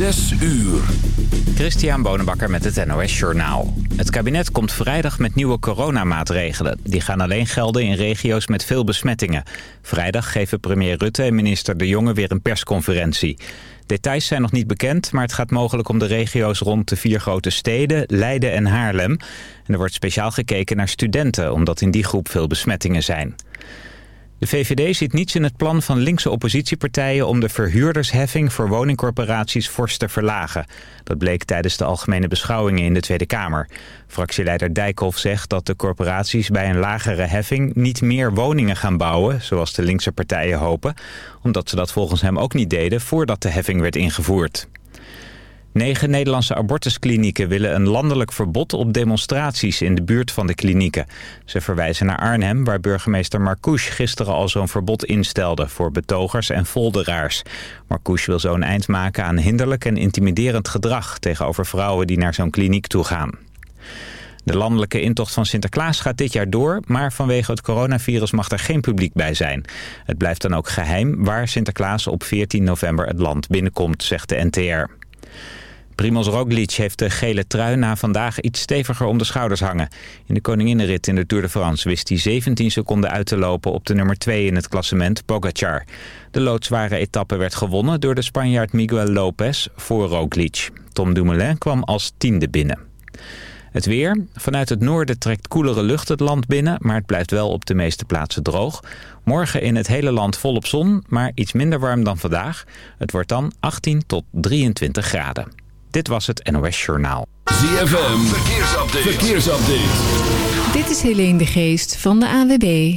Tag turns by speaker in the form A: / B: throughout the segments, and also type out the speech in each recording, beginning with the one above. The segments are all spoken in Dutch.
A: Zes uur.
B: Christian Bonenbakker met het NOS Journaal. Het kabinet komt vrijdag met nieuwe coronamaatregelen. Die gaan alleen gelden in regio's met veel besmettingen. Vrijdag geven premier Rutte en minister De Jonge weer een persconferentie. Details zijn nog niet bekend, maar het gaat mogelijk om de regio's rond de vier grote steden, Leiden en Haarlem. En er wordt speciaal gekeken naar studenten, omdat in die groep veel besmettingen zijn. De VVD ziet niets in het plan van linkse oppositiepartijen om de verhuurdersheffing voor woningcorporaties fors te verlagen. Dat bleek tijdens de algemene beschouwingen in de Tweede Kamer. Fractieleider Dijkhoff zegt dat de corporaties bij een lagere heffing niet meer woningen gaan bouwen, zoals de linkse partijen hopen, omdat ze dat volgens hem ook niet deden voordat de heffing werd ingevoerd. Negen Nederlandse abortusklinieken willen een landelijk verbod op demonstraties in de buurt van de klinieken. Ze verwijzen naar Arnhem, waar burgemeester Marcouch gisteren al zo'n verbod instelde voor betogers en folderaars. Marcouch wil zo een eind maken aan hinderlijk en intimiderend gedrag tegenover vrouwen die naar zo'n kliniek toe gaan. De landelijke intocht van Sinterklaas gaat dit jaar door, maar vanwege het coronavirus mag er geen publiek bij zijn. Het blijft dan ook geheim waar Sinterklaas op 14 november het land binnenkomt, zegt de NTR. Primoz Roglic heeft de gele trui na vandaag iets steviger om de schouders hangen. In de koninginnenrit in de Tour de France wist hij 17 seconden uit te lopen op de nummer 2 in het klassement, Pogacar. De loodzware etappe werd gewonnen door de Spanjaard Miguel Lopez voor Roglic. Tom Dumoulin kwam als tiende binnen. Het weer. Vanuit het noorden trekt koelere lucht het land binnen, maar het blijft wel op de meeste plaatsen droog. Morgen in het hele land volop zon, maar iets minder warm dan vandaag. Het wordt dan 18 tot 23 graden. Dit was het NOS Journaal.
A: ZFM, verkeersupdate. verkeersupdate.
C: Dit is Helene de Geest van de AWB.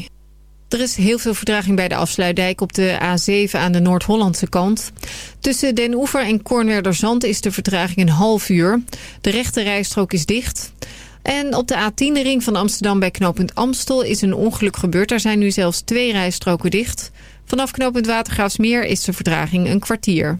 C: Er is heel veel verdraging bij de afsluitdijk op de A7 aan de Noord-Hollandse kant. Tussen Den Oever en Kornwerderzand is de vertraging een half uur. De rechte rijstrook is dicht. En op de A10, de ring van Amsterdam bij knooppunt Amstel, is een ongeluk gebeurd. Daar zijn nu zelfs twee rijstroken dicht. Vanaf knooppunt Watergraafsmeer is de vertraging een kwartier.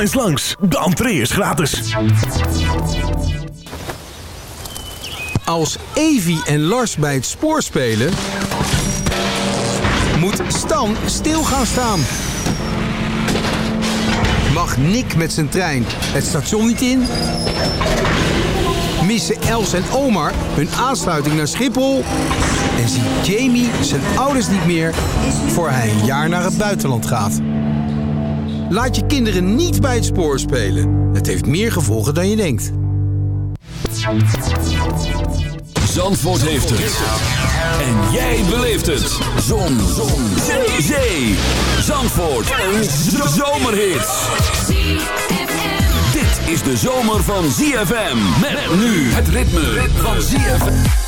D: Eens langs, de entree is gratis.
E: Als Evi en Lars bij het spoor spelen... moet Stan stil gaan staan. Mag Nick met zijn trein het station niet in? Missen Els en Omar hun aansluiting naar Schiphol? En ziet Jamie zijn ouders niet meer voor hij een jaar naar het buitenland gaat? Laat je kinderen niet bij het spoor spelen. Het heeft meer gevolgen dan je denkt.
A: Zandvoort heeft het. En jij beleeft het. Zon. Zon. Zee. Zee. Zandvoort. Een zomerhit. Dit is de zomer van ZFM. Met nu het ritme van ZFM.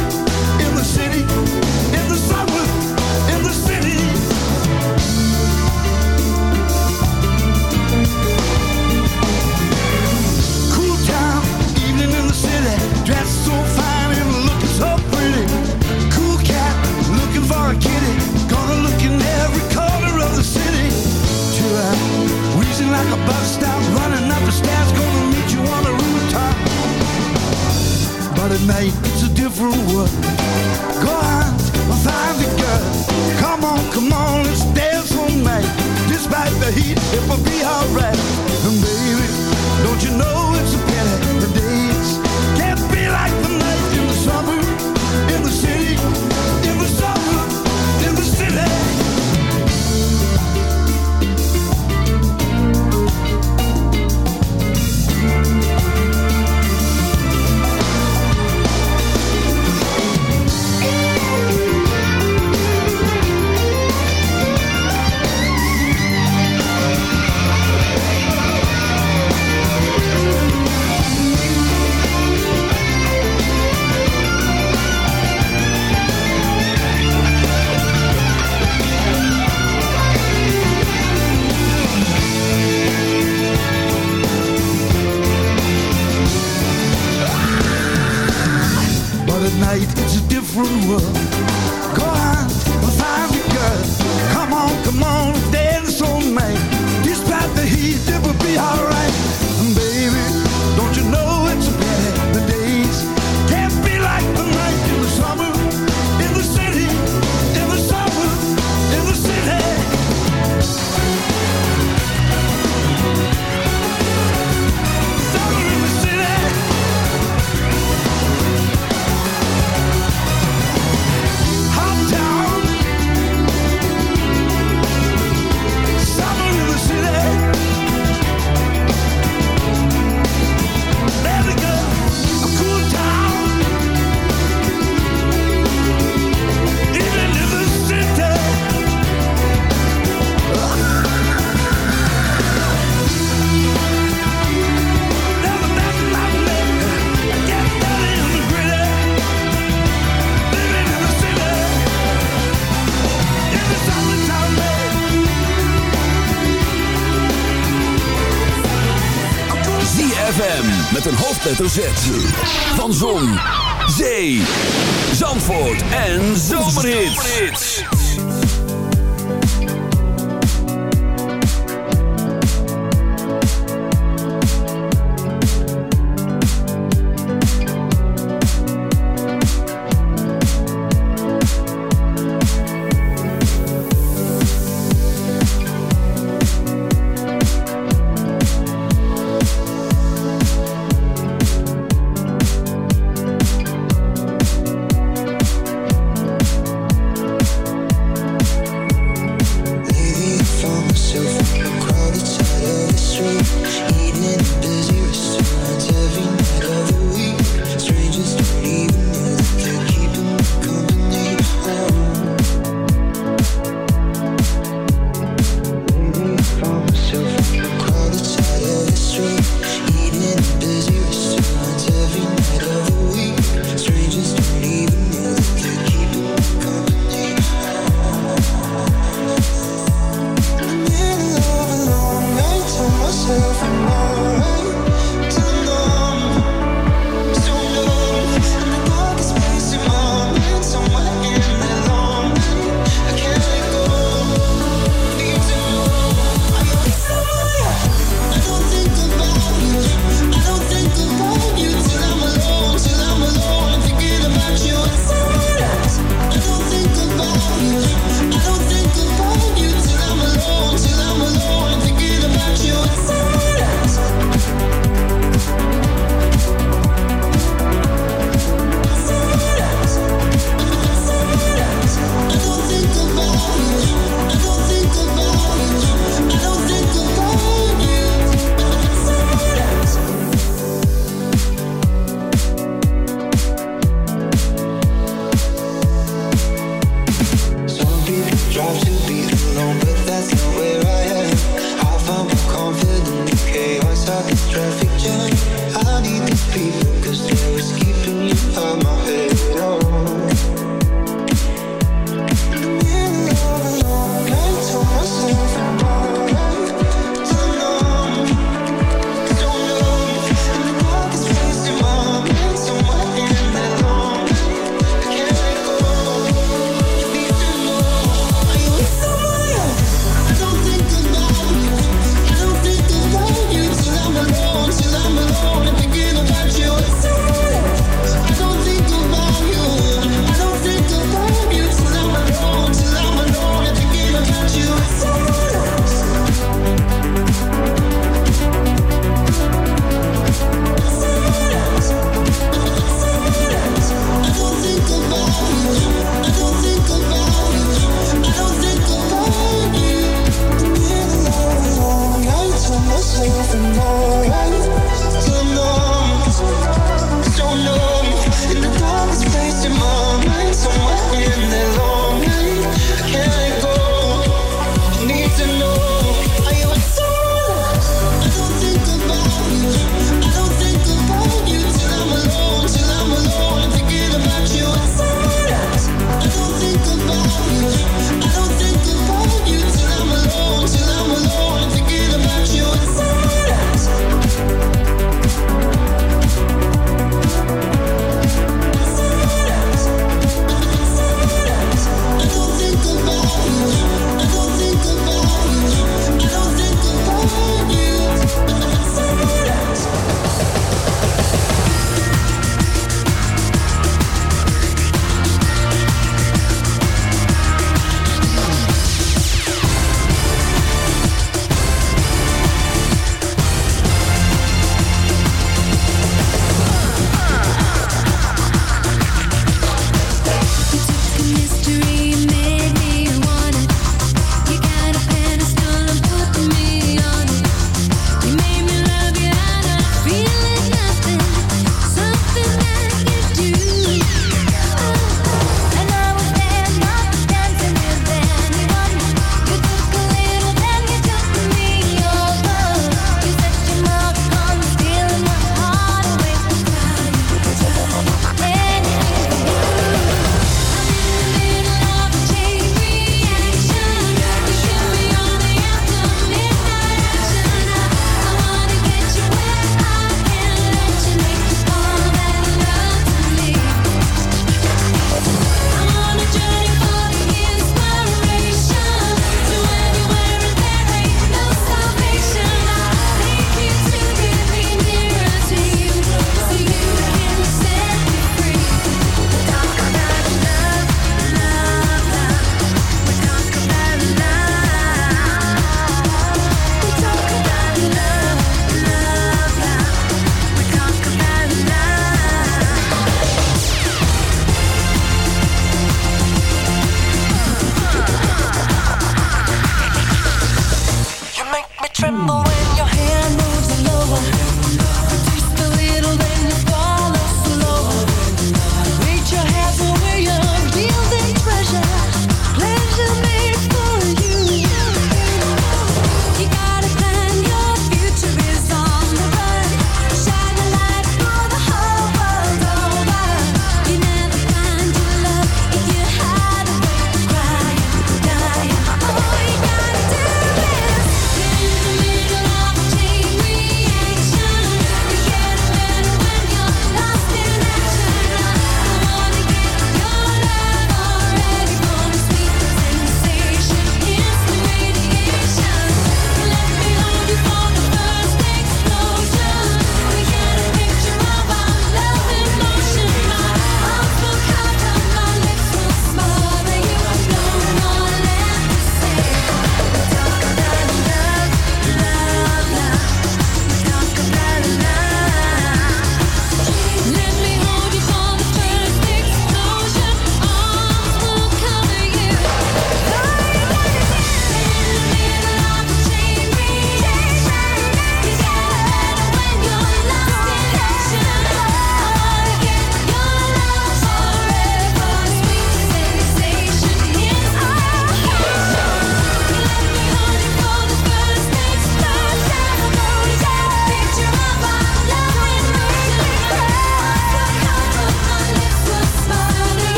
F: bus stop, running up the stairs, gonna meet you on the rooftop. But at night it's a different world. Go and find the girl. Come on, come on, let's dance all night. Despite the heat, it will be alright. And baby, don't you know it's
A: cruel hoofdletter Z.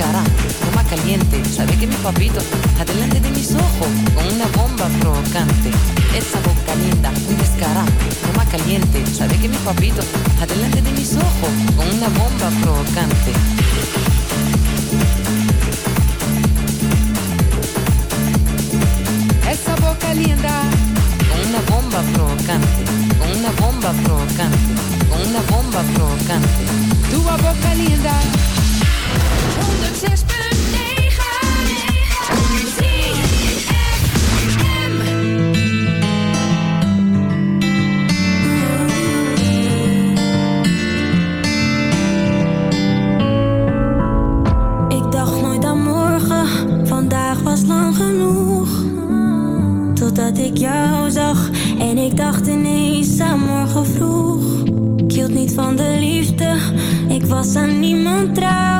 G: Descarado, toma caliente, sabe que mi papito, adelante de mis ojos, con una bomba provocante. Esa boca linda, un descarado, toma caliente, sabe que mi papito, adelante de mis ojos, con una bomba provocante.
H: Esa boca linda,
G: Con una bomba provocante, con una bomba provocante, con una bomba provocante.
H: tu boca linda.
I: Van de liefde, ik was aan niemand trouw.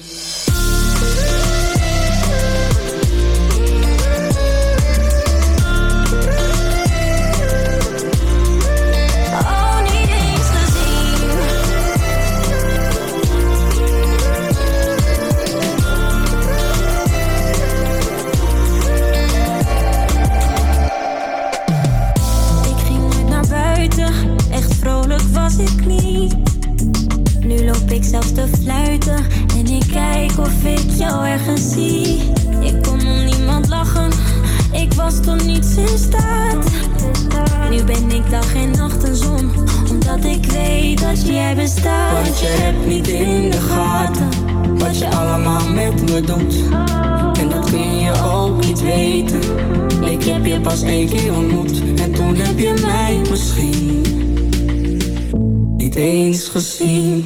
J: Je pas één keer ontmoet en toen heb je mij misschien niet eens gezien.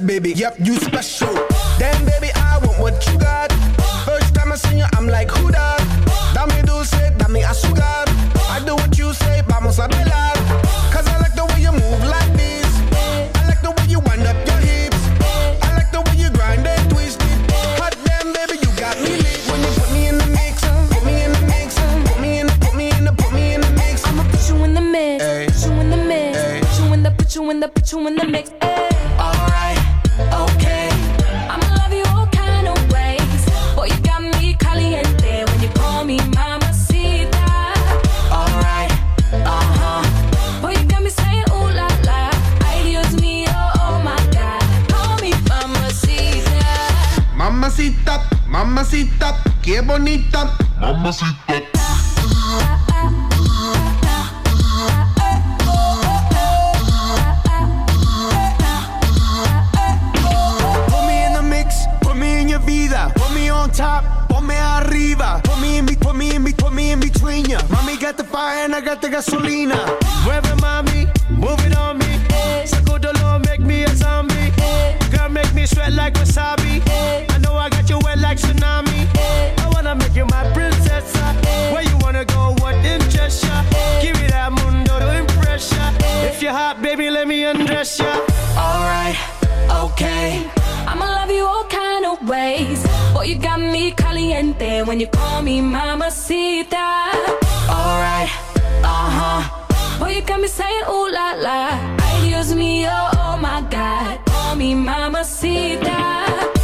K: baby.
L: Yep, you. cause
K: alright, okay.
M: I'ma love you all kind of ways. Oh,
L: you
M: got me caliente when you call me mamacita.
K: Alright, uh huh.
M: Boy, you got me saying ooh la la. Ay, Dios mío, oh, oh my God. Call me mamacita.